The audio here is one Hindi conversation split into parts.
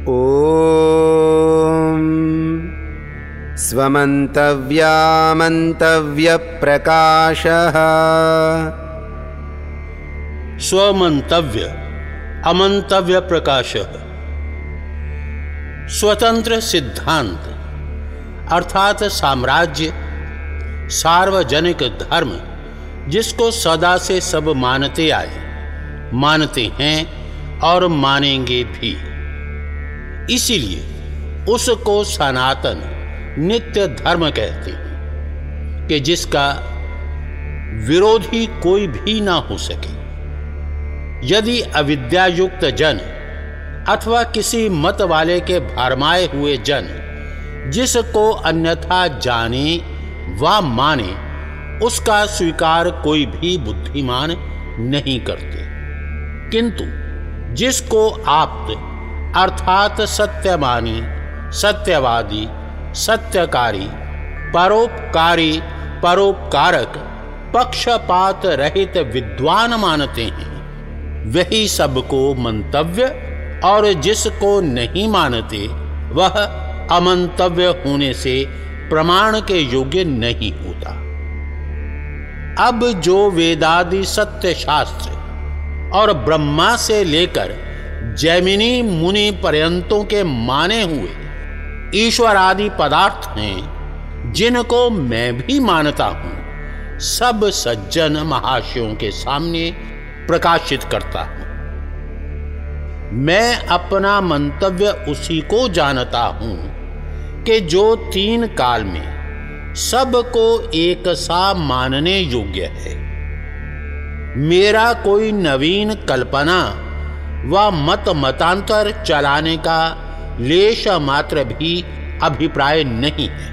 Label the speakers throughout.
Speaker 1: ॐ स्वमन्तव्यामन्तव्यप्रकाशः
Speaker 2: स्वमंतव्य अमंतव्य प्रकाश स्वतंत्र सिद्धांत, अर्थात साम्राज्य, सार्वजनिक धर्म, जिसको सदा से सब मानते आए, मानते हैं और मानेंगे भी। इसीलिए उसको सनातन नित्य धर्म कहते हैं कि जिसका विरोधी कोई भी ना हो सके। यदि अविद्यायुक्त जन अथवा किसी मत वाले के भरमाए हुए जन जिसको अन्यथा जाने व माने, उसका स्वीकार कोई भी बुद्धिमान नहीं करते। किंतु जिसको आप्त अर्थात सत्यमानी, सत्यवादी, सत्यकारी, परोपकारी, परोपकारक, पक्षपात रहित विद्वान मानते हैं। वही सबको मंतव्य और जिसको नहीं मानते, वह अमंतव्य होने से प्रमाण के योग्य नहीं होता। अब जो वेदादि सत्य शास्त्र और ब्रह्मा से लेकर जैमिनी मुनि पर्यंतों के माने हुए ईश्वर आदि पदार्थ हैं, जिनको मैं भी मानता हूँ। सब सज्जन महाशयों के सामने प्रकाशित करता हूँ। मैं अपना मंतव्य उसी को जानता हूँ कि जो तीन काल में सबको एक सा मानने योग्य है। मेरा कोई नवीन कल्पना व मत मतांतर चलाने का लेश मात्र भी अभिप्राय नहीं है।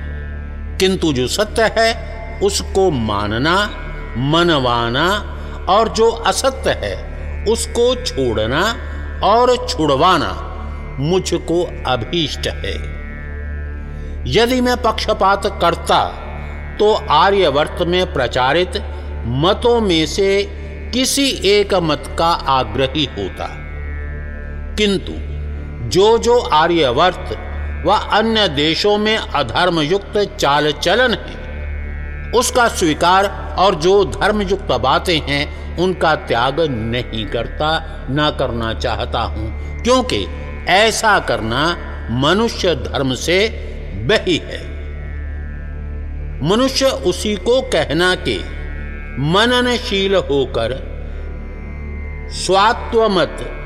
Speaker 2: किंतु जो सत्य है, उसको मानना, मनवाना और जो असत्य है, उसको छोड़ना और छुड़वाना मुझको अभीष्ट है। यदि मैं पक्षपात करता तो आर्यवर्त में प्रचारित मतों में से किसी एक मत का आग्रही होता। किंतु जो जो आर्यवर्त व अन्य देशों में अधर्म युक्त चाल चलन है, उसका स्वीकार और जो धर्म युक्त बातें हैं, उनका त्याग नहीं करता, ना करना चाहता हूँ, क्योंकि ऐसा करना मनुष्य धर्म से बही है। मनुष्य उसी को कहना के मननशील होकर स्वात्वमत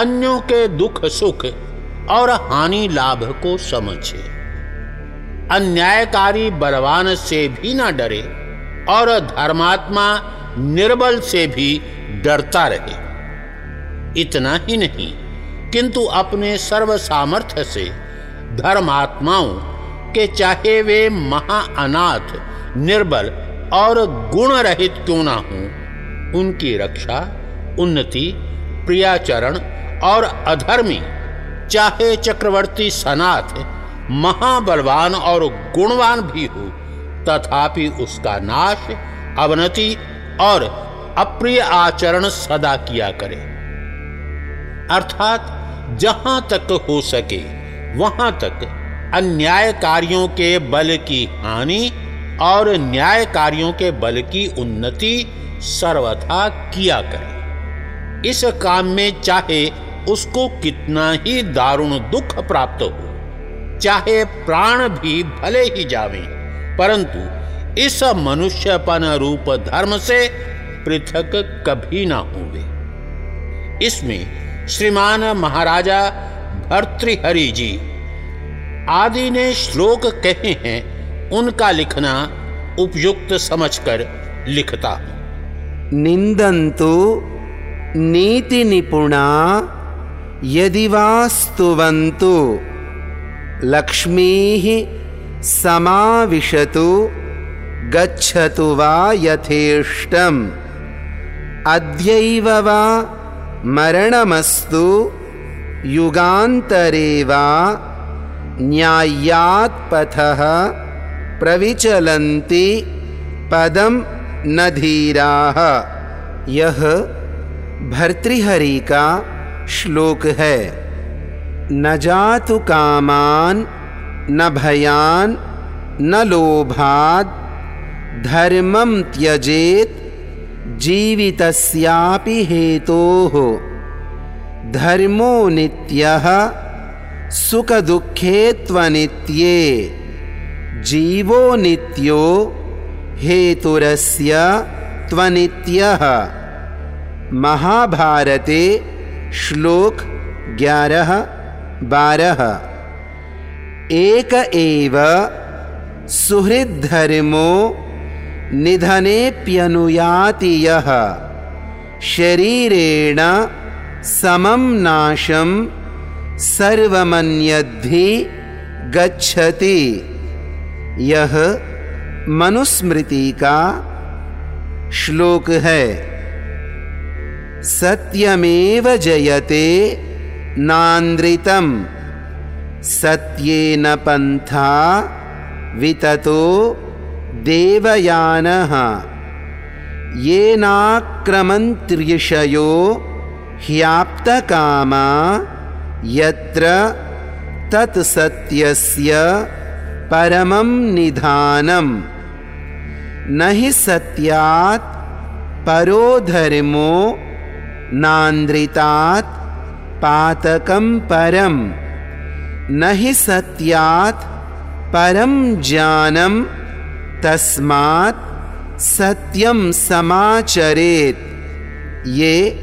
Speaker 2: अन्यों के दुख सुख और हानि लाभ को समझे। अन्यायकारी बलवान से भी ना डरे और धर्मात्मा निर्बल से भी डरता रहे। इतना ही नहीं, किंतु अपने सर्व सामर्थ्य से धर्मात्माओं के चाहे वे महाअनाथ, निर्बल और गुण रहित क्यों ना हो, उनकी रक्षा, उन्नति, प्रियाचरण और अधर्मी, चाहे चक्रवर्ती सनाथ, महाबलवान और गुणवान भी हो, तथापि उसका नाश, अवनति और अप्रिय आचरण सदा किया करे। अर्थात, जहाँ तक हो सके, वहाँ तक अन्याय कार्यों के बल की हानि और न्यायकारियों के बल की उन्नति सर्वथा किया करे। इस काम में चाहे उसको कितना ही दारुण दुख प्राप्त हो, चाहे प्राण भी भले ही जावे, परंतु इस मनुष्यपन रूप धर्म से पृथक कभी ना होवे। इसमें श्रीमान महाराजा भर्तृहरि जी आदि ने श्लोक कहे हैं, उनका लिखना उपयुक्त समझकर लिखता हूँ।
Speaker 1: निंदन्तु नीति निपुणा यदि वास्तुवन्तु लक्ष्मीः समाविशतु गच्छतु वा यथेष्टम्। अद्यैव वा मरणमस्तु युगान्तरे वा न्याय्यात् पथः प्रविचलन्ति पदं न धीराः। यह भर्तृहरि का श्लोक है। न जातु कामान, न भयान, न लोभाद धर्मम त्यजेत, जीवितस्यापि हेतोः। धर्मो नित्यः, सुखदुःखे त्वनित्ये। जीवो नित्यो, हेतुरस्य त्वनित्यः। महाभारते श्लोक ग्यारह, बारह। एक एव सुहृद्धर्मो निधनेप्यनुयाति यः। शरीरेण समं नाशं सर्वमन्यद्धि गच्छति। यह मनुस्मृति का श्लोक है। सत्यमेव जयते नान्द्रितम। सत्येन पंथा विततो देवयानः। येनाक्रमन्त्रिषयो ह्याप्तकामा यत्र तत्सत्यस्य परमं निधानम् न हि सत्यात् परो धर्मो नान्द्रितात् पातकं परं न हि सत्यात् परं ज्ञानं, तस्मात् सत्यम समाचरेत। ये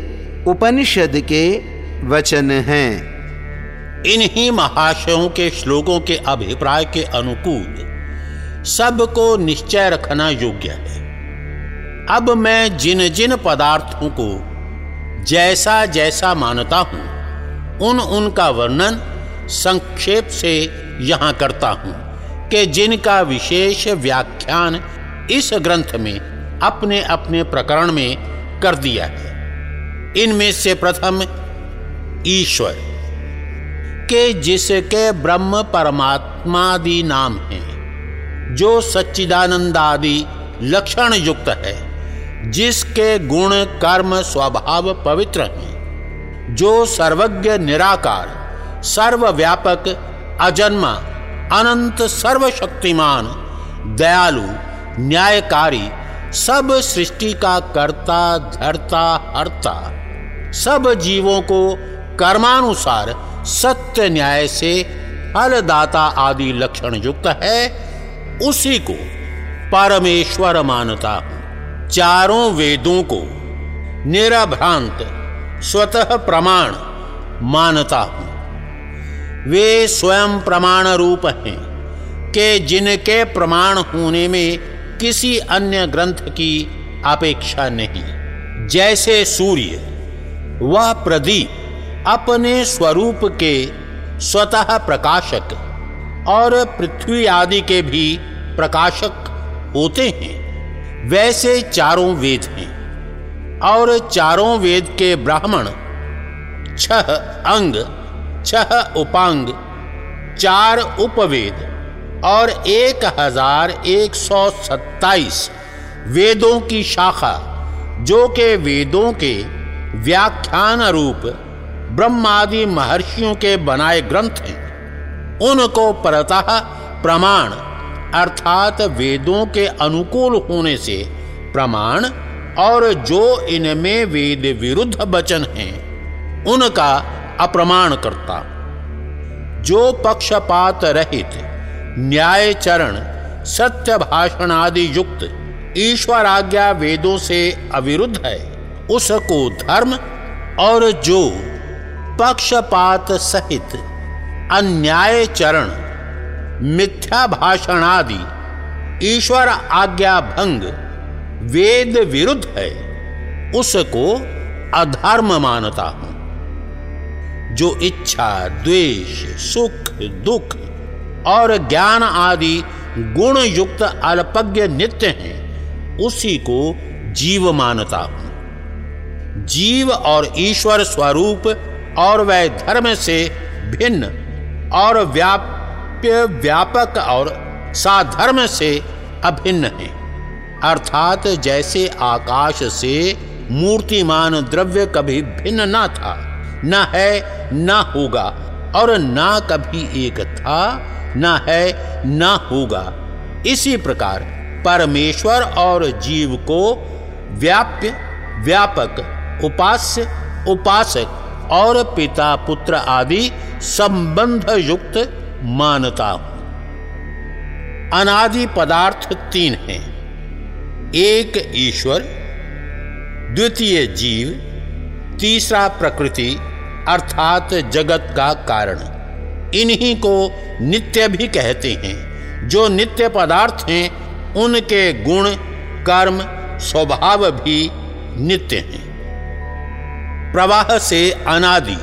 Speaker 1: उपनिषद के वचन हैं।
Speaker 2: इन्हीं महाशयों के श्लोकों के अभिप्राय के अनुकूल सबको निश्चय रखना योग्य है। अब मैं जिन जिन पदार्थों को जैसा जैसा मानता हूँ, उन उनका वर्णन संक्षेप से यहाँ करता हूँ कि जिनका विशेष व्याख्यान इस ग्रंथ में अपने अपने प्रकरण में कर दिया है। इनमें से प्रथम ईश्वर, के जिसके ब्रह्म परमात्मादि नाम हैं, जो सच्चिदानंद आदि लक्षण युक्त है। जिसके गुण कर्म स्वभाव पवित्र हैं, जो सर्वज्ञ, निराकार, सर्वव्यापक, अजन्मा, अनंत, सर्वशक्तिमान, दयालु, न्यायकारी, सब सृष्टि का कर्ता, धरता, हरता, सब जीवों को कर्मानुसार सत्य न्याय से फलदाता आदि लक्षण युक्त है, उसी को परमेश्वर मानता हूँ। चारों वेदों को निराभ्रांत, स्वतः प्रमाण मानता हूँ। वे स्वयं प्रमाण रूप हैं के जिनके प्रमाण होने में किसी अन्य ग्रंथ की अपेक्षा नहीं। जैसे सूर्य, वह प्रदीप अपने स्वरूप के स्वतः प्रकाशक और पृथ्वी आदि के भी प्रकाशक होते हैं। वैसे चारों वेद हैं। और चारों वेद के ब्राह्मण, छह अंग, छह उपांग, चार उपवेद और एक हज़ार एक सौ सत्ताईस वेदों की शाखा, जो के वेदों के व्याख्यान रूप ब्रह्मादि महर्षियों के बनाए ग्रंथ हैं। उनको परतः प्रमाण अर्थात वेदों के अनुकूल होने से प्रमाण और जो इनमें वेद विरुद्ध वचन हैं, उनका अप्रमाण करता जो पक्षपात रहित, न्याय चरण, सत्य भाषण आदि युक्त ईश्वर आज्ञा वेदों से अविरुद्ध है, उसको धर्म और जो पक्षपात सहित अन्याय चरण मिथ्या भाषण आदि ईश्वर आज्ञा भंग, वेद विरुद्ध है, उसको अधर्म मानता हूँ। जो इच्छा, द्वेष, सुख, दुख और ज्ञान आदि गुण युक्त अल्पज्ञ नित्य हैं, उसी को जीव मानता हूँ। जीव और ईश्वर स्वरूप और वह धर्म से भिन्न और व्याप्य व्यापक और साधर्म से अभिन्न है। अर्थात जैसे आकाश से मूर्तिमान द्रव्य कभी भिन्न न था, न है, न होगा, और ना कभी एक था, ना है, ना होगा। इसी प्रकार परमेश्वर और जीव को व्याप्य, व्यापक, उपास्य, उपासक और पिता पुत्र आदि संबंध युक्त मानता हूँ। अनादि पदार्थ तीन हैं। एक ईश्वर, द्वितीय जीव, तीसरा प्रकृति, अर्थात जगत का कारण। इन्हीं को नित्य भी कहते हैं। जो नित्य पदार्थ हैं, उनके गुण, कर्म, स्वभाव भी नित्य हैं। प्रवाह से अनादि,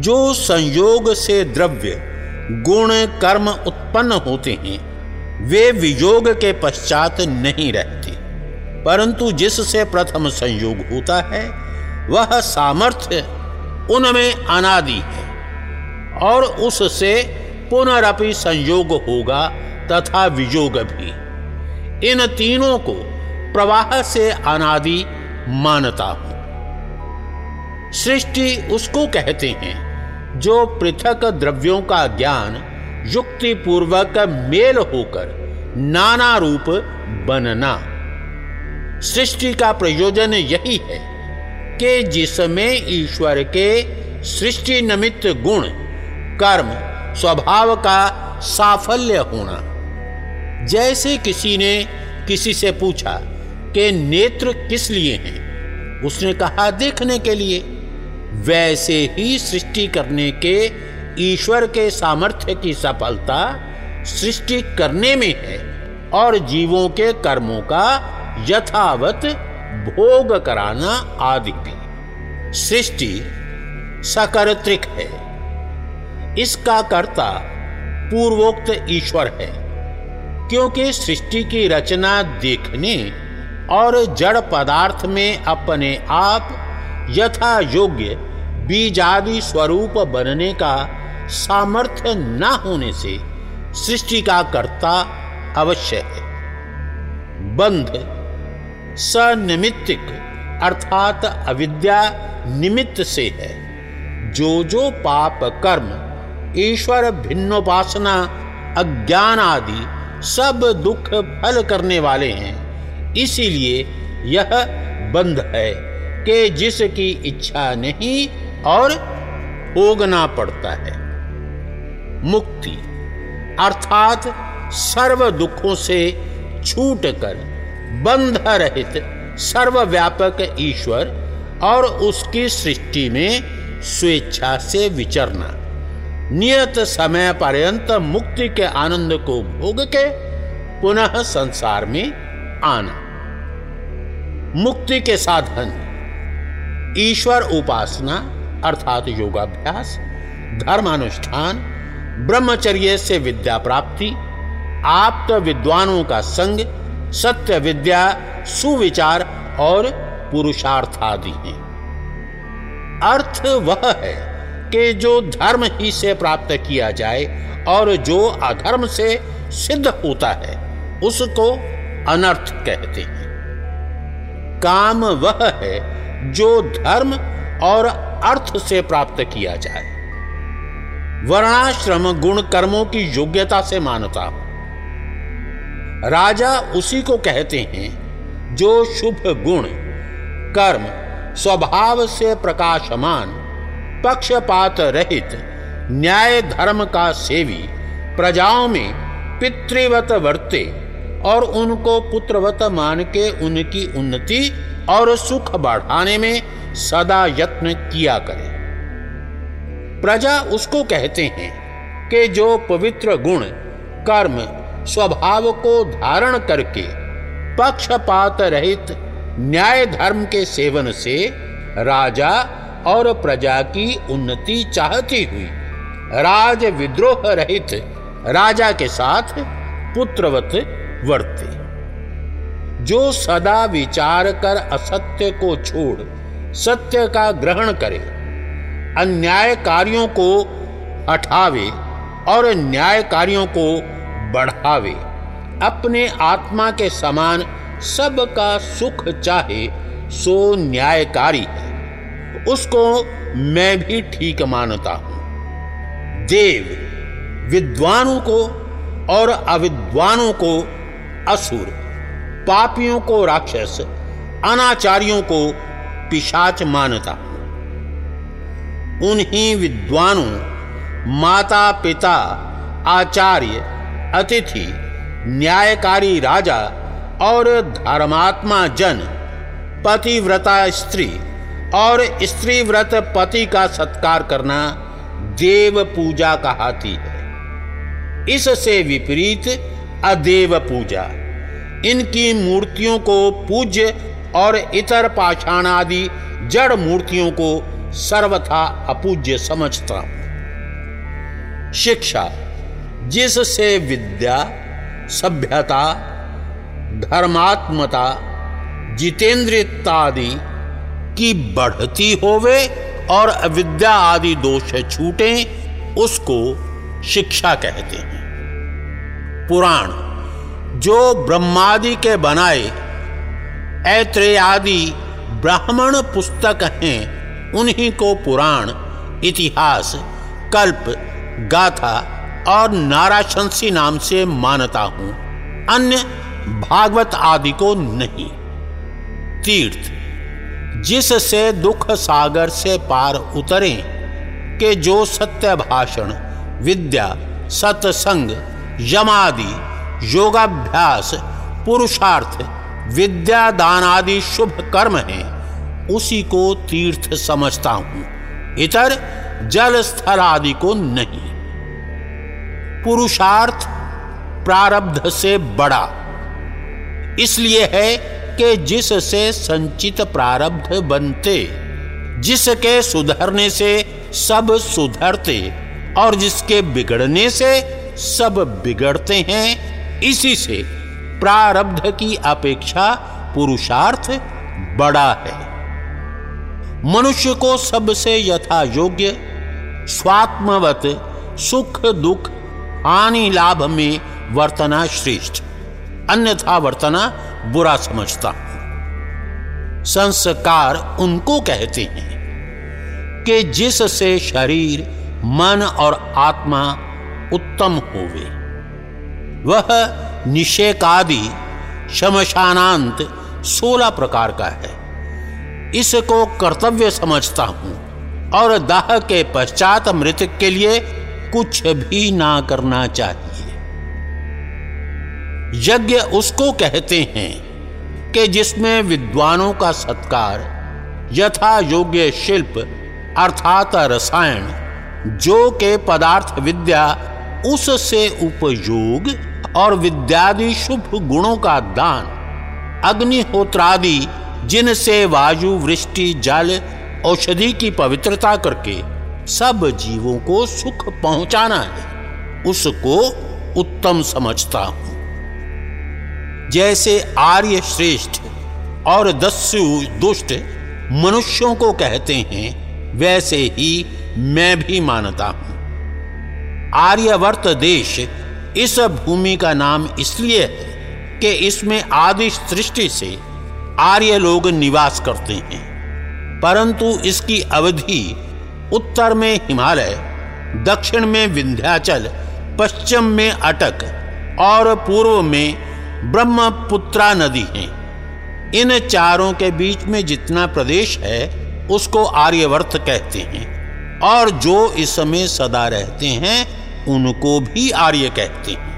Speaker 2: जो संयोग से द्रव्य गुण कर्म उत्पन्न होते हैं, वे वियोग के पश्चात नहीं रहते। परंतु जिससे प्रथम संयोग होता है, वह सामर्थ्य उनमें अनादि है, और उससे पुनरअपि संयोग होगा तथा वियोग भी। इन तीनों को प्रवाह से अनादि मानता हूँ। सृष्टि उसको कहते हैं जो पृथक द्रव्यों का ज्ञान युक्ति पूर्वक मेल होकर नाना रूप बनना। सृष्टि का प्रयोजन यही है कि जिसमें ईश्वर के सृष्टि निमित्त गुण, कर्म, स्वभाव का साफल्य होना। जैसे किसी ने किसी से पूछा कि नेत्र किस लिए हैं, उसने कहा, देखने के लिए। वैसे ही सृष्टि करने के ईश्वर के सामर्थ्य की सफलता सृष्टि करने में है और जीवों के कर्मों का यथावत भोग कराना आदि भी। सृष्टि सकर्तृक है। इसका कर्ता पूर्वोक्त ईश्वर है, क्योंकि सृष्टि की रचना देखने और जड़ पदार्थ में अपने आप यथा योग्य बीजादि स्वरूप बनने का सामर्थ्य न होने से सृष्टि का कर्ता अवश्य है। बंध सनिमित्तिक अर्थात अविद्या निमित्त से है। जो जो पाप कर्म, ईश्वर भिन्नोपासना, अज्ञान आदि सब दुख फल करने वाले हैं, इसीलिए यह बंध है। कि जिसकी इच्छा नहीं और भोगना पड़ता है। मुक्ति, अर्थात सर्व दुखों से छूट कर बंध रहित सर्वव्यापक ईश्वर और उसकी सृष्टि में स्वेच्छा से विचरना। नियत समय पर्यंत मुक्ति के आनंद को भोग के पुनः संसार में आना। मुक्ति के साधन ईश्वर उपासना अर्थात योगाभ्यास, धर्मानुष्ठान, ब्रह्मचर्य से विद्या प्राप्ति, आप्त विद्वानों का संग, सत्य विद्या, सुविचार और पुरुषार्थ आदि हैं। अर्थ वह है कि जो धर्म ही से प्राप्त किया जाए और जो अधर्म से सिद्ध होता है, उसको अनर्थ कहते हैं। काम वह है जो धर्म और अर्थ से प्राप्त किया जाए। वर्णाश्रम गुण कर्मों की योग्यता से मानता हूँ। राजा उसी को कहते हैं जो शुभ गुण, कर्म, स्वभाव से प्रकाशमान, पक्षपात रहित, न्याय धर्म का सेवी, प्रजाओं में पितृवत वर्ते और उनको पुत्रवत मान के उनकी उन्नति और सुख बढ़ाने में सदा यत्न किया करे। प्रजा उसको कहते हैं कि जो पवित्र गुण, कर्म, स्वभाव को धारण करके पक्षपात रहित न्याय धर्म के सेवन से राजा और प्रजा की उन्नति चाहती हुई राज विद्रोह रहित राजा के साथ पुत्रवत वर्ते। जो सदा विचार कर असत्य को छोड़, सत्य का ग्रहण करे अन्याय कार्यों को हटावे और न्याय कार्यों को बढ़ावे, अपने आत्मा के समान सबका सुख चाहे सो न्यायकारी है। उसको मैं भी ठीक मानता हूँ। देव विद्वानों को और अविद्वानों को असुर पापियों को राक्षस, अनाचारियों को पिशाच मानता। उन्हीं विद्वानों माता पिता आचार्य, अतिथि, न्यायकारी राजा और धर्मात्मा जन, पतिव्रता स्त्री और स्त्री व्रत पति का सत्कार करना देव पूजा कहती है। इससे विपरीत अदेव पूजा। इनकी मूर्तियों को पूज्य और इतर पाषाण आदि जड़ मूर्तियों को सर्वथा अपूज्य समझता हूँ। शिक्षा, जिससे विद्या, सभ्यता, धर्मात्मता जितेंद्रियता आदि की बढ़ती होवे और अविद्या आदि दोष छूटे, उसको शिक्षा कहते हैं। पुराण जो ब्रह्मादि के बनाए, ऐत्रेयादि ब्राह्मण पुस्तक हैं, उन्हीं को पुराण, इतिहास, कल्प, गाथा और नाराशंसी नाम से मानता हूँ। अन्य भागवत आदि को नहीं। तीर्थ, जिससे दुख सागर से पार उतरे, के जो सत्य भाषण, विद्या, सत्संग, यमादि योगाभ्यास, पुरुषार्थ, विद्या, दान आदि शुभ कर्म है। उसी को तीर्थ समझता हूँ। इतर जल स्थल आदि को नहीं। पुरुषार्थ प्रारब्ध से बड़ा। इसलिए है कि जिससे संचित प्रारब्ध बनते, जिसके सुधरने से सब सुधरते, और जिसके बिगड़ने से सब बिगड़ते हैं इसी से प्रारब्ध की अपेक्षा पुरुषार्थ बड़ा है। मनुष्य को सबसे यथा योग्य स्वात्मवत सुख, दुख, हानि, लाभ में वर्तना श्रेष्ठ, अन्यथा वर्तना बुरा समझता हूँ। संस्कार उनको कहते हैं कि जिससे शरीर, मन और आत्मा उत्तम होवे। वह निषेकादि शमशानांत सोलह प्रकार का है। इसको कर्तव्य समझता हूँ और दाह के पश्चात मृतक के लिए कुछ भी ना करना चाहिए। यज्ञ उसको कहते हैं कि जिसमें विद्वानों का सत्कार, यथा योग्य शिल्प अर्थात रसायन, जो के पदार्थ विद्या, उससे उपयोग और विद्यादि शुभ गुणों का दान, अग्निहोत्रादि, जिनसे वायु, वृष्टि, जल, औषधि की पवित्रता करके सब जीवों को सुख पहुंचाना है, उसको उत्तम समझता हूँ। जैसे आर्य श्रेष्ठ और दस्यु दुष्ट मनुष्यों को कहते हैं, वैसे ही मैं भी मानता हूँ। आर्यवर्त देश इस भूमि का नाम इसलिए है कि इसमें आदि सृष्टि से आर्य लोग निवास करते हैं। परंतु इसकी अवधि उत्तर में हिमालय, दक्षिण में विंध्याचल, पश्चिम में अटक और पूर्व में ब्रह्मपुत्रा नदी है। इन चारों के बीच में जितना प्रदेश है, उसको आर्यवर्त कहते हैं और जो इसमें सदा रहते हैं उनको भी आर्य कहते हैं।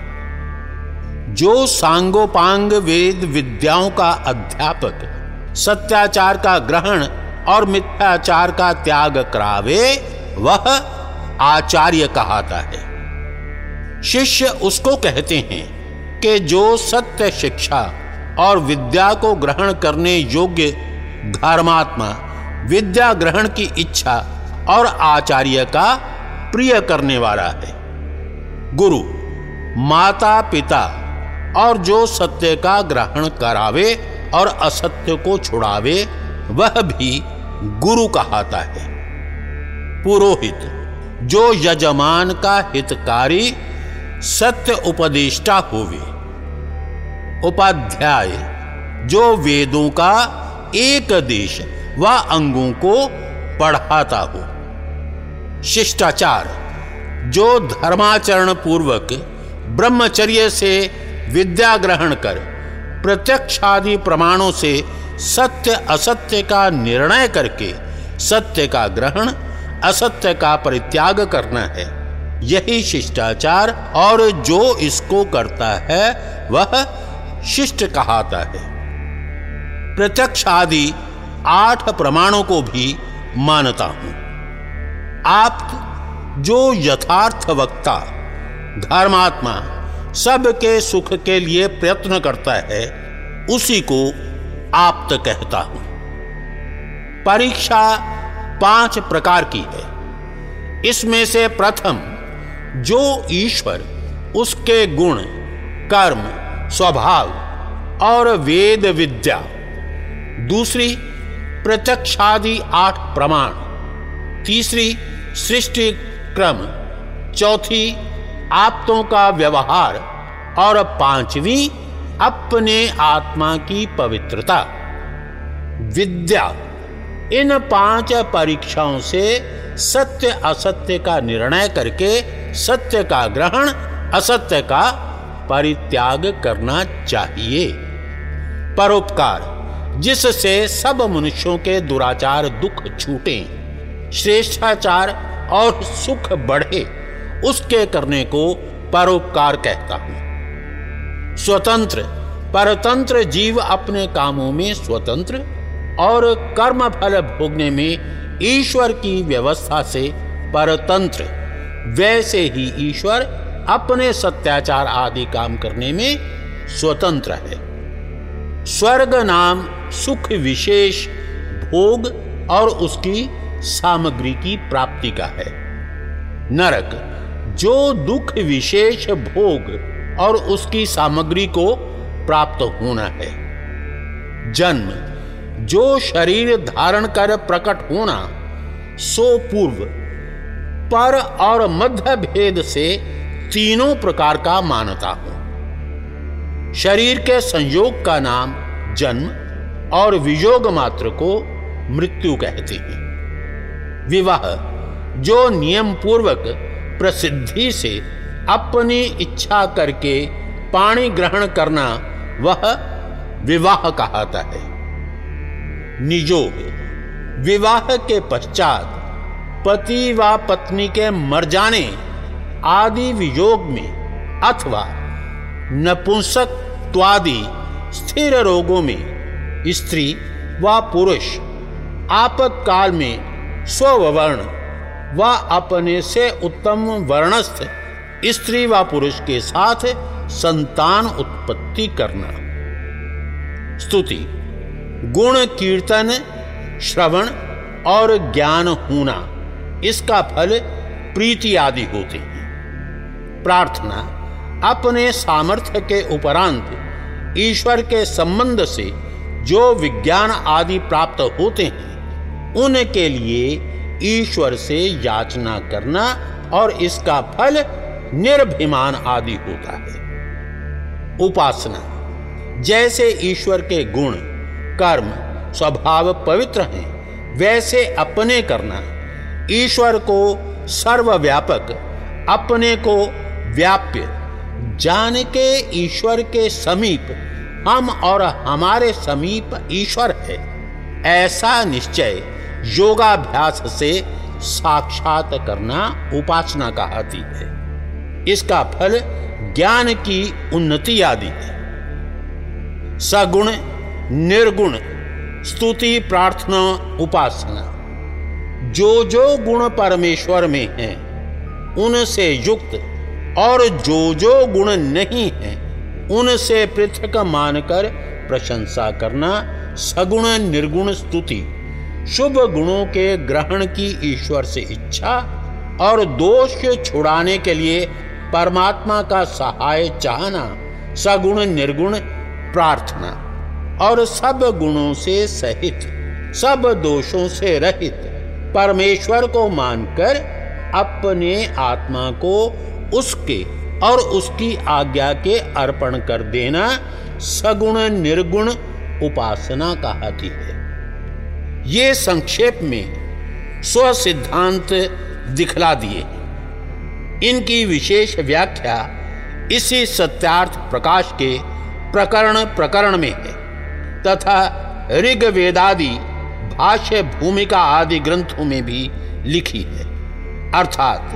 Speaker 2: जो सांगोपांग वेद विद्याओं का अध्यापक, सत्याचार का ग्रहण और मिथ्याचार का त्याग करावे, वह आचार्य कहाता है। शिष्य उसको कहते हैं कि जो सत्य शिक्षा और विद्या को ग्रहण करने योग्य धर्मात्मा, विद्या ग्रहण की इच्छा और आचार्य का प्रिय करने वाला है। गुरु, माता, पिता और जो सत्य का ग्रहण करावे और असत्य को छुड़ावे, वह भी गुरु कहाता है। पुरोहित, जो यजमान का हितकारी सत्य उपदेष्टा होवे। उपाध्याय, जो वेदों का एक देश व अंगों को पढ़ाता हो। शिष्टाचार जो धर्माचरण पूर्वक ब्रह्मचर्य से विद्या ग्रहण कर प्रत्यक्ष आदि प्रमाणों से सत्य, असत्य का निर्णय करके सत्य का ग्रहण, असत्य का परित्याग करना है। यही शिष्टाचार और जो इसको करता है, वह शिष्ट कहाता है। प्रत्यक्ष आदि आठ प्रमाणों को भी मानता हूँ। आप जो यथार्थ वक्ता, धर्मात्मा, सबके सुख के लिए प्रयत्न करता है, उसी को आप्त कहता हूँ। परीक्षा पाँच प्रकार की है। इसमें से प्रथम, जो ईश्वर, उसके गुण, कर्म, स्वभाव और वेद विद्या। दूसरी, प्रत्यक्षादि आठ प्रमाण। तीसरी, सृष्टि क्रम। चौथी, आप्तों का व्यवहार। और पांचवी, अपने आत्मा की पवित्रता। विद्या। इन पाँच परीक्षाओं से सत्य असत्य का निर्णय करके सत्य का ग्रहण, असत्य का परित्याग करना चाहिए। परोपकार। जिससे सब मनुष्यों के दुराचार दुख छूटे। श्रेष्ठाचार और सुख बढ़े, उसके करने को परोपकार कहता हूँ। स्वतंत्र, परतंत्र जीव अपने कामों में स्वतंत्र और कर्म फल भोगने में ईश्वर की व्यवस्था से परतंत्र। वैसे ही ईश्वर अपने सत्याचार आदि काम करने में स्वतंत्र है। स्वर्ग नाम सुख विशेष भोग और उसकी सामग्री की प्राप्ति का है। नरक, जो दुख विशेष भोग और उसकी सामग्री को प्राप्त होना है। जन्म, जो शरीर धारण कर प्रकट होना, सो पूर्व, पर और मध्य भेद से तीनों प्रकार का मानता हूँ। शरीर के संयोग का नाम जन्म और वियोग मात्र को मृत्यु कहते हैं। विवाह, जो नियम पूर्वक प्रसिद्धि से अपनी इच्छा करके पाणी ग्रहण करना वह विवाह कहता है। नियोग विवाह के पश्चात पति व पत्नी के मर जाने आदि वियोग में अथवा नपुंसक त्वादि स्थिर रोगों में स्त्री व पुरुष आपत्काल में स्ववर्ण, व अपने से उत्तम वर्णस्थ, स्त्री व पुरुष के साथ संतान उत्पत्ति करना। स्तुति, गुण कीर्तन, श्रवण और ज्ञान होना, इसका फल प्रीति आदि होते हैं। प्रार्थना, अपने सामर्थ्य के उपरांत ईश्वर के संबंध से जो विज्ञान आदि प्राप्त होते हैं उनके लिए ईश्वर से याचना करना और इसका फल निर्भिमान आदि होता है। उपासना। जैसे ईश्वर के गुण, कर्म, स्वभाव पवित्र हैं, वैसे अपने करना। ईश्वर को सर्वव्यापक, अपने को व्याप्य, जान के ईश्वर के समीप, हम और हमारे समीप ईश्वर है। ऐसा निश्चय योगाभ्यास से साक्षात करना उपासना कहती है। इसका फल ज्ञान की उन्नति आदि है। सगुण, निर्गुण, स्तुति, प्रार्थना, उपासना, जो जो गुण परमेश्वर में हैं, उनसे युक्त और जो जो गुण नहीं है, उनसे पृथक मानकर प्रशंसा करना सगुण, निर्गुण, स्तुति शुभ गुणों के ग्रहण की ईश्वर से इच्छा और दोष छुड़ाने के लिए परमात्मा का सहाय चाहना, सगुण निर्गुण प्रार्थना और सब गुणों से सहित, सब दोषों से रहित परमेश्वर को मानकर अपने आत्मा को उसके और उसकी आज्ञा के अर्पण कर देना सगुण निर्गुण उपासना कहती है। ये संक्षेप में स्व सिद्धांत दिखला दिए। इनकी विशेष व्याख्या इसी सत्यार्थ प्रकाश के प्रकरण प्रकरण में है, तथा ऋग वेदादि भाष्य भूमिका आदि ग्रंथों में भी लिखी है। अर्थात,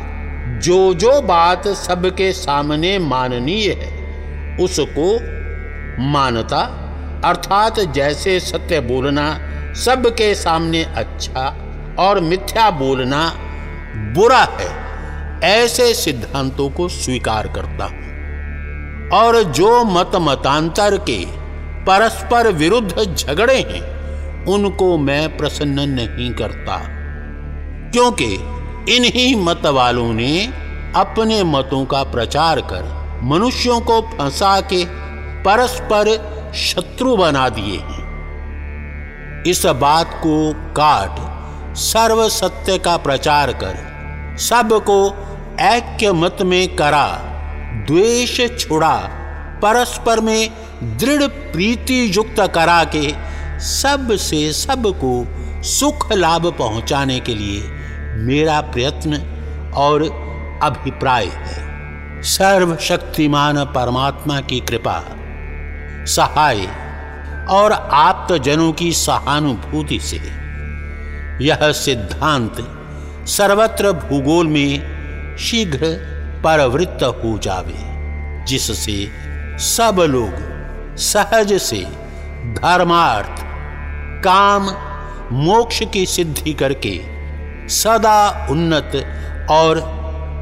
Speaker 2: जो जो बात सबके सामने माननीय है, उसको मानता, अर्थात जैसे सत्य बोलना सबके सामने अच्छा और मिथ्या बोलना बुरा है। ऐसे सिद्धांतों को स्वीकार करता हूँ। और जो मत मतांतर के परस्पर विरुद्ध झगड़े हैं, उनको मैं प्रसन्न नहीं करता। क्योंकि इन्हीं मत वालों ने अपने मतों का प्रचार कर मनुष्यों को फंसा के परस्पर शत्रु बना दिए हैं। इस बात को काट सर्व सत्य का प्रचार कर, सबको ऐक्य मत में करा, द्वेष छुड़ा, परस्पर में दृढ़ प्रीति युक्त करा के सबसे सबको सुख लाभ पहुँचाने के लिए मेरा प्रयत्न और अभिप्राय है। सर्वशक्तिमान परमात्मा की कृपा, सहाय। और आप्तजनों की सहानुभूति से। यह सिद्धांत सर्वत्र भूगोल में शीघ्र परवृत्त हो जावे, जिससे सब लोग सहज से धर्मार्थ, काम, मोक्ष की सिद्धि करके सदा उन्नत और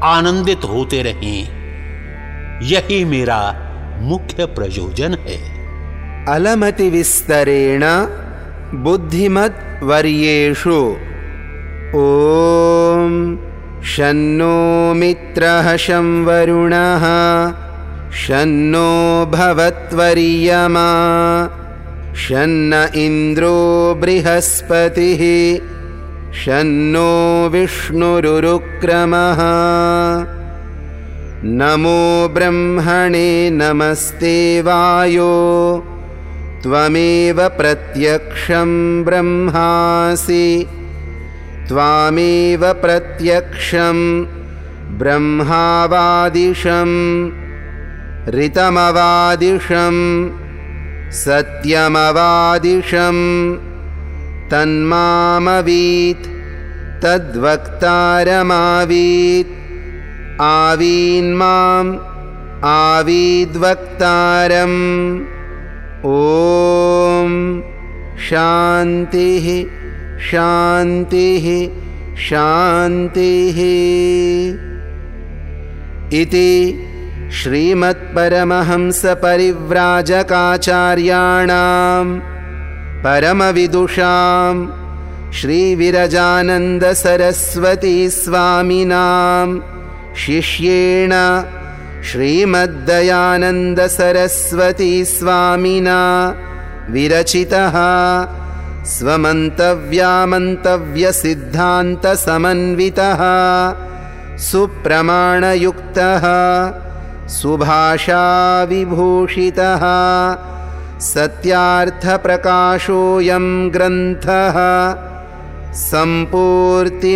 Speaker 2: आनंदित होते रहें। यही मेरा मुख्य प्रयोजन है।
Speaker 1: अलमति विस्तरेण बुद्धिमद्वर्येषु ॐ शन्नो मित्रः शं वरुणः शन्नो भवत्वर्यमा शन्न इन्द्रो बृहस्पतिः शन्नो विष्णुरुरुक्रमः। नमो ब्रह्मणे नमस्ते वायो त्वमेव प्रत्यक्षं ब्रह्मासि। त्वामेव प्रत्यक्षं ब्रह्मावादिशं ऋतमवादिशं सत्यमवादिशं तन्मामवीत् तद्वक्तारमावीत्। आवीन्माम् आवीद्वक्तारम् ॐ शान्तिः शान्तिः शान्तिः। इति श्रीमत्परमहंसपरिव्राजकाचार्याणां परमविदुषां श्रीविरजानन्दसरस्वतीस्वामिनां शिष्येण श्रीमद्दयानन्दसरस्वतीस्वामिना विरचितः स्वमन्तव्यामन्तव्यसिद्धान्तसमन्वितः सुप्रमाणयुक्तः सुभाषाविभूषितः सत्यार्थप्रकाशोऽयं ग्रन्थः सम्पूर्तिमगमत्